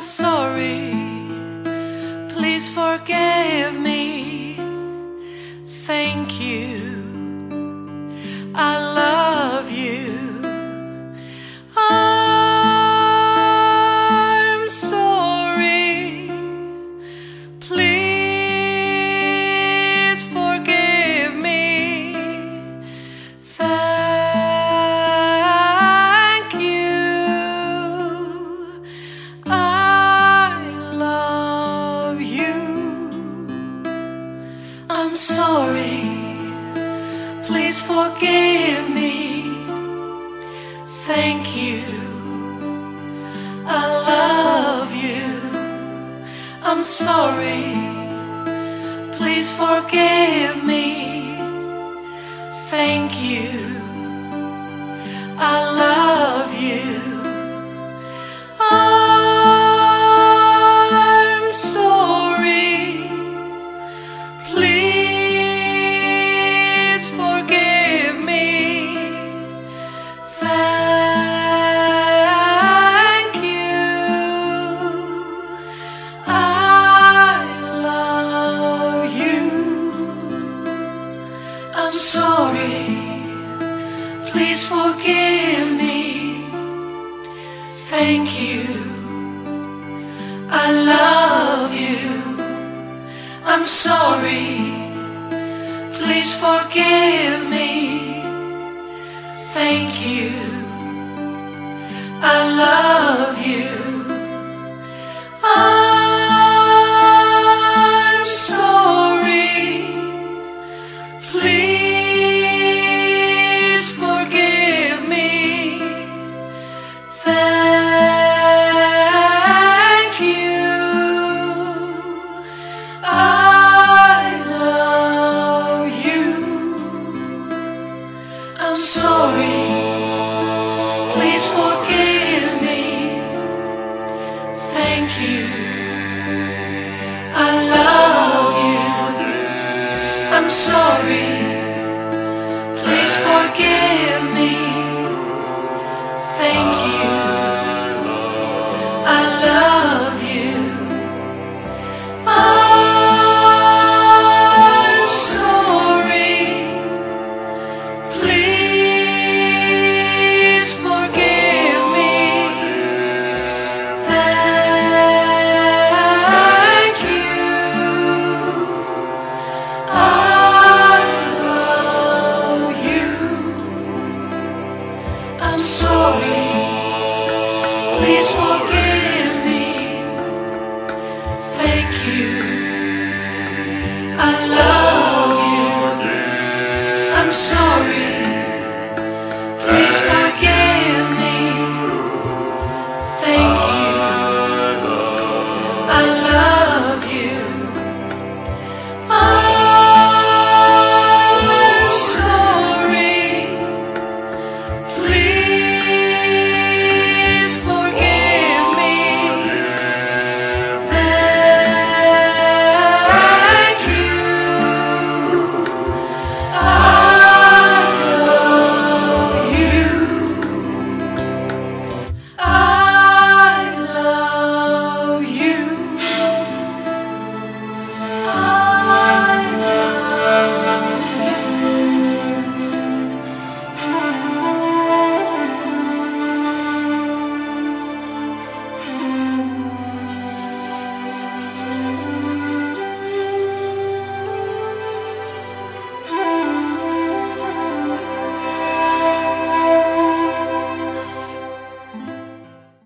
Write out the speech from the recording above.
sorry. Please forgive me. I'm sorry. Please forgive me. Thank you. I love you. I'm sorry. Please forgive me. Sorry. Please forgive me. Thank you. I love you. I'm sorry. Please forgive me. Thank you. I love you. I love you. I'm sorry. Please forgive me. Love